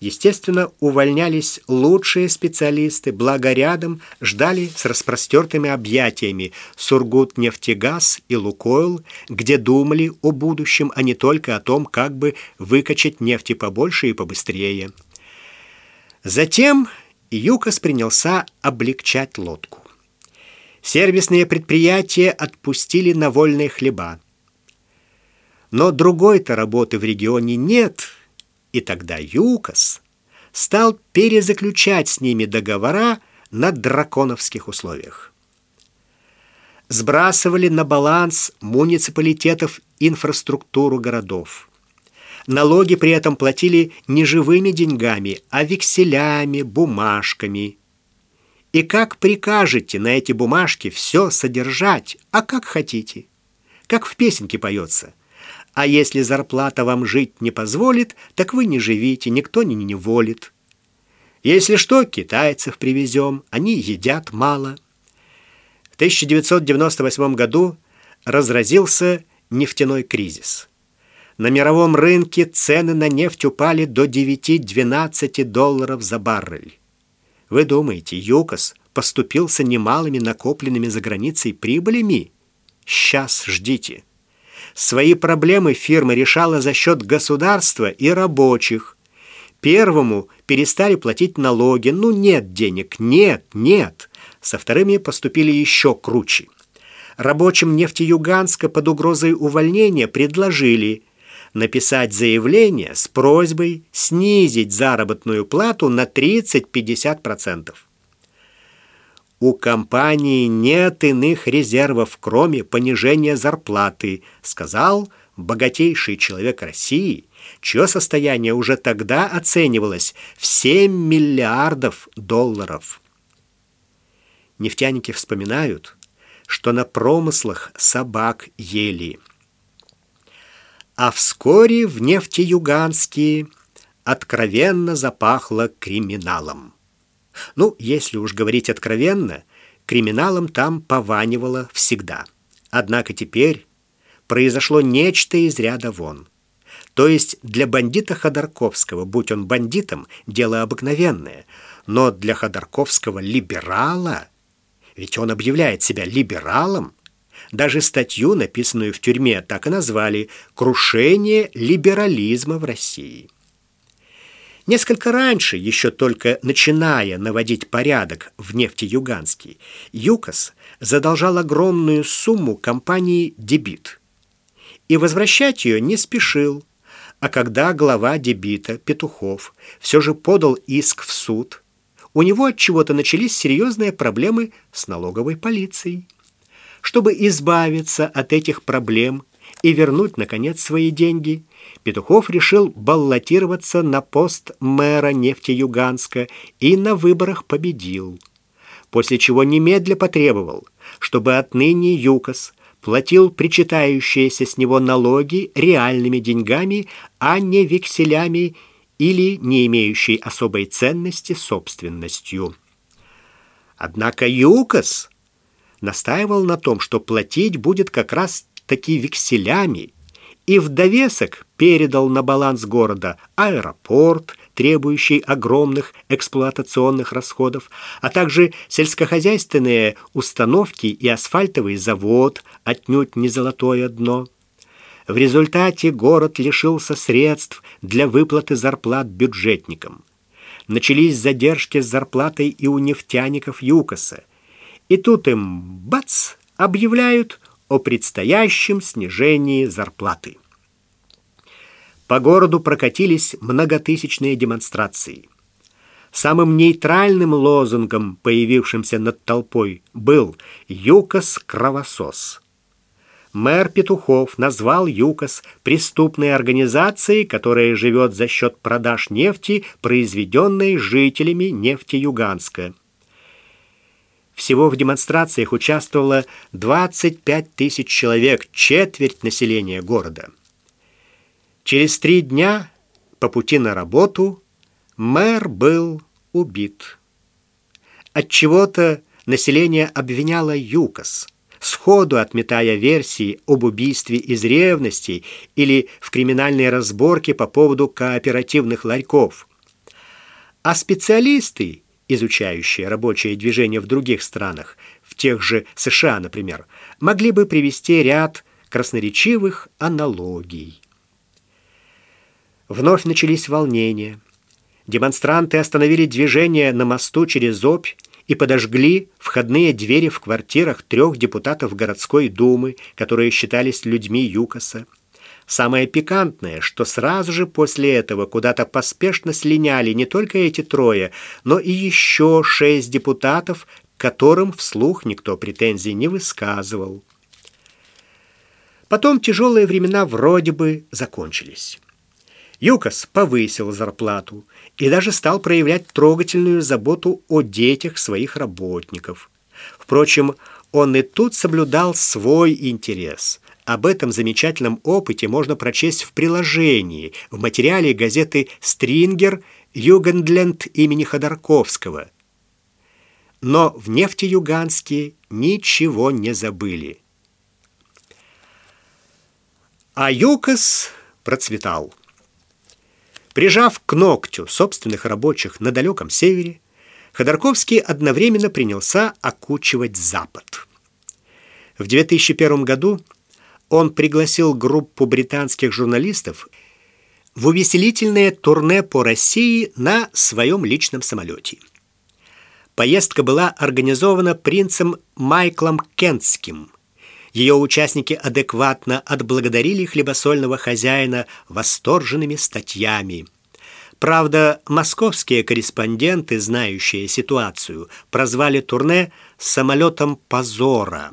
A: Естественно, увольнялись лучшие специалисты, благо рядом ждали с распростертыми объятиями Сургут нефтегаз и Лукойл, где думали о будущем, а не только о том, как бы выкачать нефти побольше и побыстрее. Затем ЮКОС принялся облегчать лодку. Сервисные предприятия отпустили на вольные хлеба. Но другой-то работы в регионе нет, и тогда ЮКОС стал перезаключать с ними договора на драконовских условиях. Сбрасывали на баланс муниципалитетов инфраструктуру городов. Налоги при этом платили не живыми деньгами, а векселями, бумажками. И как прикажете на эти бумажки все содержать, а как хотите. Как в песенке поется – а если зарплата вам жить не позволит, так вы не живите, никто не неволит. Если что, китайцев привезем, они едят мало. В 1998 году разразился нефтяной кризис. На мировом рынке цены на нефть упали до 9-12 долларов за баррель. Вы думаете, ЮКОС поступился немалыми накопленными за границей прибылями? Сейчас ждите. Свои проблемы фирма решала за счет государства и рабочих. Первому перестали платить налоги. Ну, нет денег, нет, нет. Со вторыми поступили еще круче. Рабочим нефтеюганска под угрозой увольнения предложили написать заявление с просьбой снизить заработную плату на 30-50%. У компании нет иных резервов, кроме понижения зарплаты, сказал богатейший человек России, чье состояние уже тогда оценивалось в 7 миллиардов долларов. Нефтяники вспоминают, что на промыслах собак ели. А вскоре в Нефтеюганске откровенно запахло криминалом. Ну, если уж говорить откровенно, криминалом там пованивало всегда. Однако теперь произошло нечто из ряда вон. То есть для бандита Ходорковского, будь он бандитом, дело обыкновенное, но для Ходорковского либерала Ведь он объявляет себя либералом. Даже статью, написанную в тюрьме, так и назвали «Крушение либерализма в России». Несколько раньше, еще только начиная наводить порядок в нефтеюганске, ЮКОС задолжал огромную сумму компании «Дебит». И возвращать ее не спешил. А когда глава «Дебита» Петухов все же подал иск в суд, у него от чего-то начались серьезные проблемы с налоговой полицией. Чтобы избавиться от этих проблем и вернуть, наконец, свои деньги, Петухов решил баллотироваться на пост мэра Нефтеюганска и на выборах победил. После чего немедля потребовал, чтобы отныне ЮКОС платил причитающиеся с него налоги реальными деньгами, а не векселями или не имеющей особой ценности собственностью. Однако ЮКОС настаивал на том, что платить будет как раз таки векселями, и в довесок передал на баланс города аэропорт, требующий огромных эксплуатационных расходов, а также сельскохозяйственные установки и асфальтовый завод, отнюдь не золотое дно. В результате город лишился средств для выплаты зарплат бюджетникам. Начались задержки с зарплатой и у нефтяников ЮКОСа – и тут им, бац, объявляют о предстоящем снижении зарплаты. По городу прокатились многотысячные демонстрации. Самым нейтральным лозунгом, появившимся над толпой, был «ЮКОС-кровосос». Мэр Петухов назвал ЮКОС преступной организацией, которая живет за счет продаж нефти, произведенной жителями нефтеюганска. Всего в демонстрациях участвовало 25 тысяч человек, четверть населения города. Через три дня по пути на работу мэр был убит. От чего-то население обвиняло ЮКОС, сходу отметая версии об убийстве из ревности или в криминальной разборке по поводу кооперативных ларьков. А специалисты изучающие рабочее движение в других странах, в тех же США, например, могли бы привести ряд красноречивых аналогий. Вновь начались волнения. Демонстранты остановили движение на мосту через Обь и подожгли входные двери в квартирах трех депутатов городской думы, которые считались людьми ЮКОСа. Самое пикантное, что сразу же после этого куда-то поспешно слиняли не только эти трое, но и еще шесть депутатов, которым вслух никто претензий не высказывал. Потом тяжелые времена вроде бы закончились. ЮКОС повысил зарплату и даже стал проявлять трогательную заботу о детях своих работников. Впрочем, он и тут соблюдал свой интерес – об этом замечательном опыте можно прочесть в приложении, в материале газеты «Стрингер» Югендленд имени Ходорковского. Но в Нефтеюганске ничего не забыли. А ЮКОС процветал. Прижав к ногтю собственных рабочих на далеком севере, Ходорковский одновременно принялся окучивать Запад. В 2001 году он пригласил группу британских журналистов в увеселительное турне по России на своем личном самолете. Поездка была организована принцем Майклом Кентским. Ее участники адекватно отблагодарили хлебосольного хозяина восторженными статьями. Правда, московские корреспонденты, знающие ситуацию, прозвали турне «самолетом позора».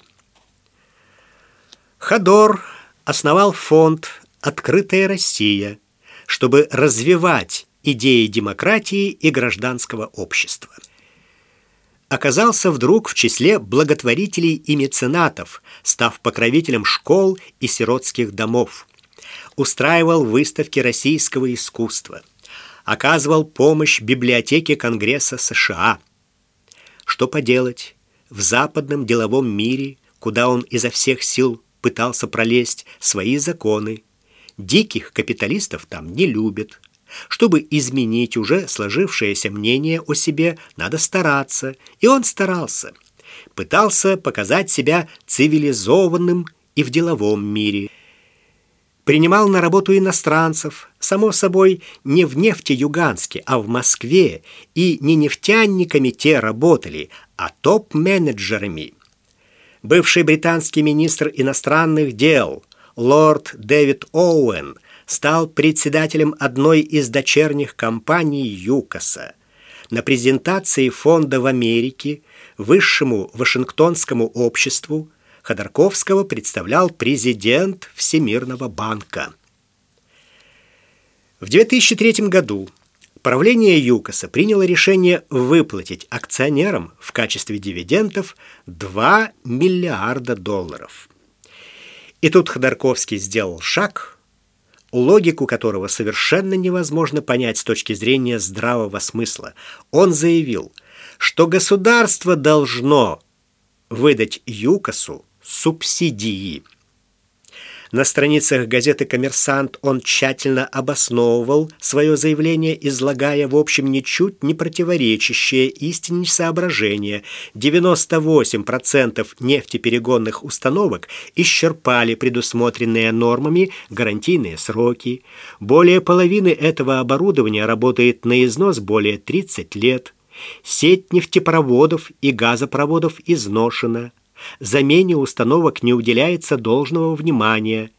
A: Ходор основал фонд «Открытая Россия», чтобы развивать идеи демократии и гражданского общества. Оказался вдруг в числе благотворителей и меценатов, став покровителем школ и сиротских домов. Устраивал выставки российского искусства. Оказывал помощь библиотеке Конгресса США. Что поделать, в западном деловом мире, куда он изо всех сил пытался пролезть свои законы. Диких капиталистов там не любят. Чтобы изменить уже сложившееся мнение о себе, надо стараться, и он старался. пытался показать себя цивилизованным и в деловом мире. Принимал на работу иностранцев, само собой, не в нефтеюганске, а в Москве, и не нефтяниками те работали, а топ-менеджерами. Бывший британский министр иностранных дел, лорд Дэвид Оуэн, стал председателем одной из дочерних компаний ЮКОСа. На презентации фонда в Америке высшему Вашингтонскому обществу Ходорковского представлял президент Всемирного банка. В 2003 году правление ЮКОСа приняло решение выплатить акционерам в качестве дивидендов 2 миллиарда долларов. И тут Ходорковский сделал шаг, логику которого совершенно невозможно понять с точки зрения здравого смысла. Он заявил, что государство должно выдать ЮКОСу субсидии. На страницах газеты «Коммерсант» он тщательно обосновывал свое заявление, излагая, в общем, ничуть не противоречащее истине соображения. 98% нефтеперегонных установок исчерпали предусмотренные нормами гарантийные сроки. Более половины этого оборудования работает на износ более 30 лет. Сеть нефтепроводов и газопроводов изношена замене установок не уделяется должного внимания.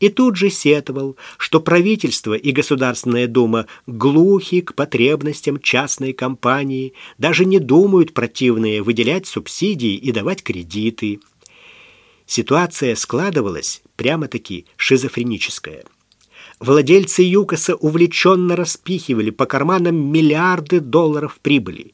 A: И тут же сетовал, что правительство и Государственная Дума глухи к потребностям частной компании, даже не думают противные выделять субсидии и давать кредиты. Ситуация складывалась прямо-таки шизофреническая. Владельцы ЮКОСа увлеченно распихивали по карманам миллиарды долларов прибыли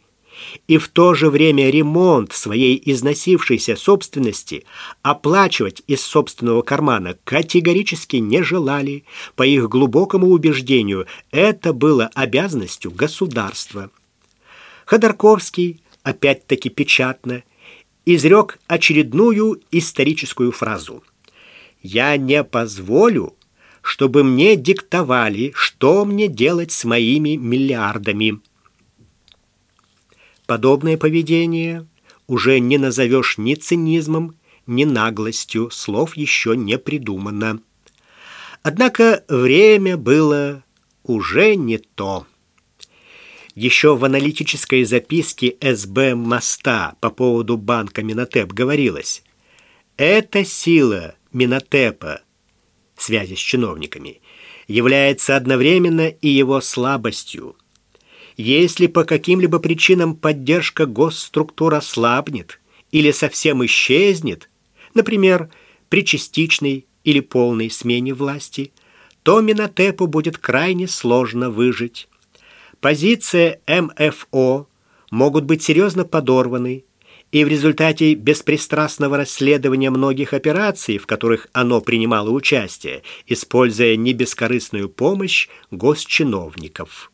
A: и в то же время ремонт своей износившейся собственности оплачивать из собственного кармана категорически не желали. По их глубокому убеждению, это было обязанностью государства. Ходорковский, опять-таки печатно, изрек очередную историческую фразу. «Я не позволю, чтобы мне диктовали, что мне делать с моими миллиардами». Подобное поведение уже не назовешь ни цинизмом, ни наглостью, слов еще не придумано. Однако время было уже не то. Еще в аналитической записке СБ «Моста» по поводу банка Минотеп говорилось «Эта сила Минотепа, связи с чиновниками, является одновременно и его слабостью. Если по каким-либо причинам поддержка госструктур ослабнет или совсем исчезнет, например, при частичной или полной смене власти, то Минотепу будет крайне сложно выжить. Позиция МФО могут быть серьезно подорваны, и в результате беспристрастного расследования многих операций, в которых оно принимало участие, используя небескорыстную помощь госчиновников.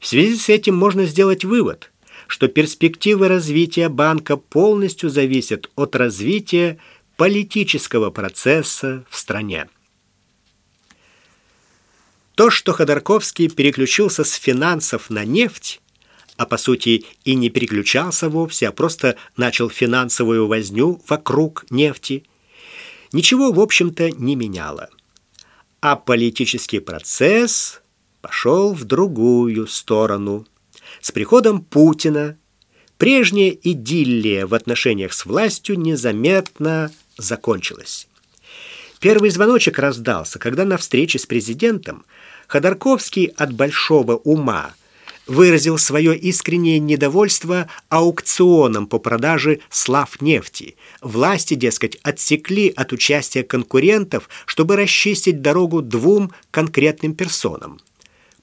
A: В связи с этим можно сделать вывод, что перспективы развития банка полностью зависят от развития политического процесса в стране. То, что Ходорковский переключился с финансов на нефть, а по сути и не переключался вовсе, а просто начал финансовую возню вокруг нефти, ничего, в общем-то, не меняло. А политический процесс пошел в другую сторону. С приходом Путина прежняя идиллия в отношениях с властью незаметно закончилась. Первый звоночек раздался, когда на встрече с президентом Ходорковский от большого ума выразил свое искреннее недовольство аукционом по продаже слав нефти. Власти, дескать, отсекли от участия конкурентов, чтобы расчистить дорогу двум конкретным персонам.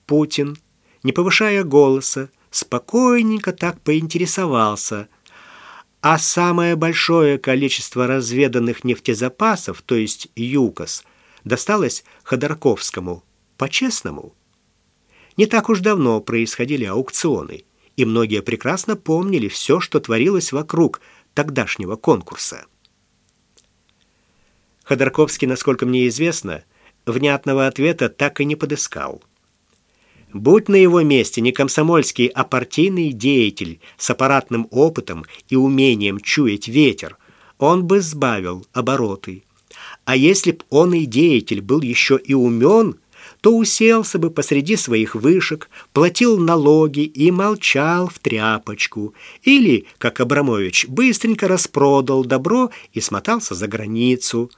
A: Путин, не повышая голоса, спокойненько так поинтересовался, а самое большое количество разведанных нефтезапасов, то есть ЮКОС, досталось Ходорковскому. По-честному. Не так уж давно происходили аукционы, и многие прекрасно помнили все, что творилось вокруг тогдашнего конкурса. Ходорковский, насколько мне известно, внятного ответа так и не подыскал. Будь на его месте не комсомольский, а партийный деятель с аппаратным опытом и умением чуять ветер, он бы сбавил обороты. А если б он и деятель был еще и умен, то уселся бы посреди своих вышек, платил налоги и молчал в тряпочку. Или, как Абрамович, быстренько распродал добро и смотался за границу.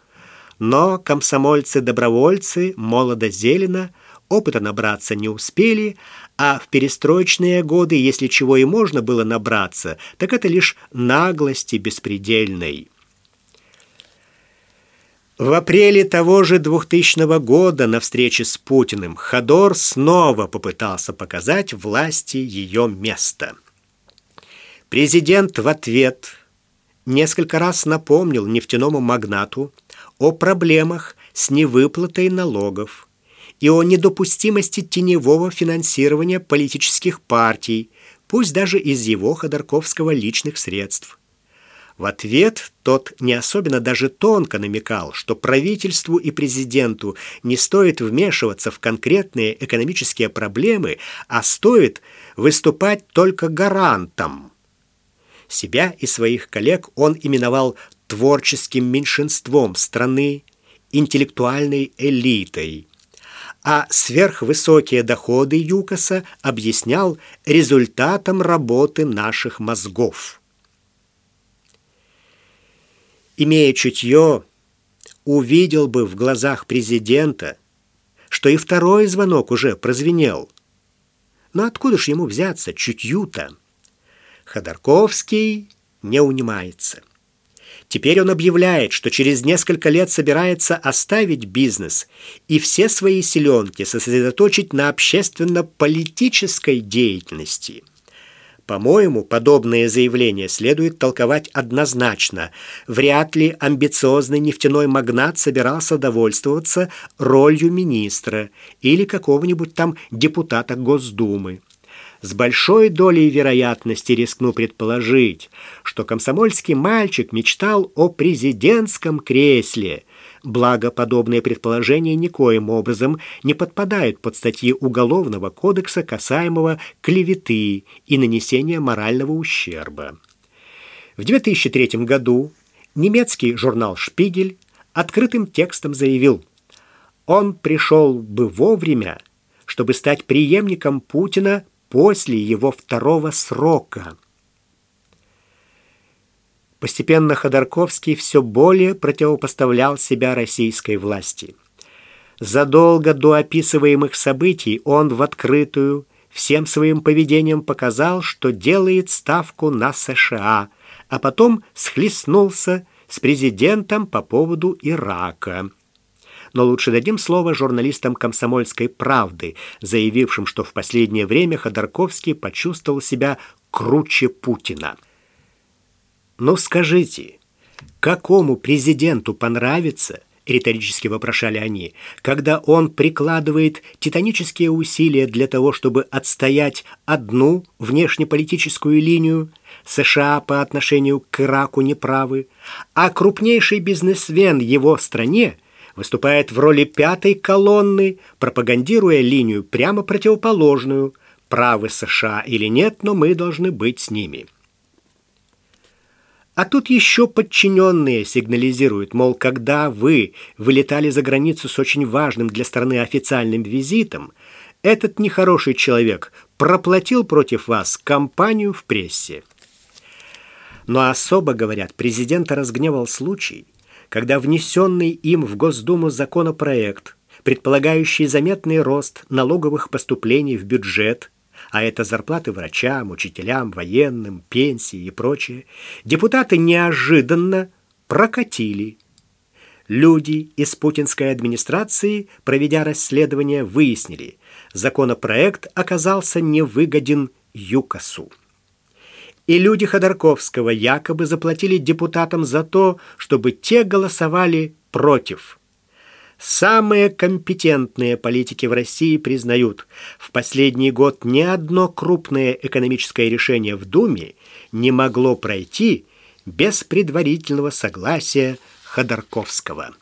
A: Но комсомольцы-добровольцы молодо-зелено опыта набраться не успели, а в перестроечные годы, если чего и можно было набраться, так это лишь наглости беспредельной. В апреле того же 2000 года на встрече с Путиным Ходор снова попытался показать власти ее место. Президент в ответ несколько раз напомнил нефтяному магнату о проблемах с невыплатой налогов и о недопустимости теневого финансирования политических партий, пусть даже из его Ходорковского личных средств. В ответ тот не особенно даже тонко намекал, что правительству и президенту не стоит вмешиваться в конкретные экономические проблемы, а стоит выступать только гарантом. Себя и своих коллег он именовал творческим меньшинством страны, интеллектуальной элитой, а сверхвысокие доходы ЮКОСа объяснял результатом работы наших мозгов. имея чутье, увидел бы в глазах президента, что и второй звонок уже прозвенел. Но откуда ж ему взяться чутью-то? Ходорковский не унимается. Теперь он объявляет, что через несколько лет собирается оставить бизнес и все свои силенки сосредоточить на общественно-политической деятельности – по-моему, подобное заявление следует толковать однозначно. Вряд ли амбициозный нефтяной магнат собирался довольствоваться ролью министра или какого-нибудь там депутата Госдумы. С большой долей вероятности рискну предположить, что комсомольский мальчик мечтал о президентском кресле – Благо, подобные предположения никоим образом не подпадают под статьи Уголовного кодекса, касаемого клеветы и нанесения морального ущерба. В 2003 году немецкий журнал «Шпигель» открытым текстом заявил, он пришел бы вовремя, чтобы стать преемником Путина после его второго срока. Постепенно Ходорковский все более противопоставлял себя российской власти. Задолго до описываемых событий он в открытую всем своим поведением показал, что делает ставку на США, а потом схлестнулся с президентом по поводу Ирака. Но лучше дадим слово журналистам «Комсомольской правды», заявившим, что в последнее время Ходорковский почувствовал себя круче Путина. Но скажите, какому президенту понравится, риторически вопрошали они, когда он прикладывает титанические усилия для того, чтобы отстоять одну внешнеполитическую линию, США по отношению к Ираку неправы, а крупнейший бизнесмен его стране выступает в роли пятой колонны, пропагандируя линию прямо противоположную, правы США или нет, но мы должны быть с ними. А тут еще подчиненные сигнализируют, мол, когда вы вылетали за границу с очень важным для страны официальным визитом, этот нехороший человек проплатил против вас кампанию в прессе. Но особо, говорят, президента разгневал случай, когда внесенный им в Госдуму законопроект, предполагающий заметный рост налоговых поступлений в бюджет – а это зарплаты врачам, учителям, военным, пенсии и прочее, депутаты неожиданно прокатили. Люди из путинской администрации, проведя расследование, выяснили, законопроект оказался невыгоден ЮКОСу. И люди Ходорковского якобы заплатили депутатам за то, чтобы те голосовали против – Самые компетентные политики в России признают, в последний год ни одно крупное экономическое решение в Думе не могло пройти без предварительного согласия Ходорковского.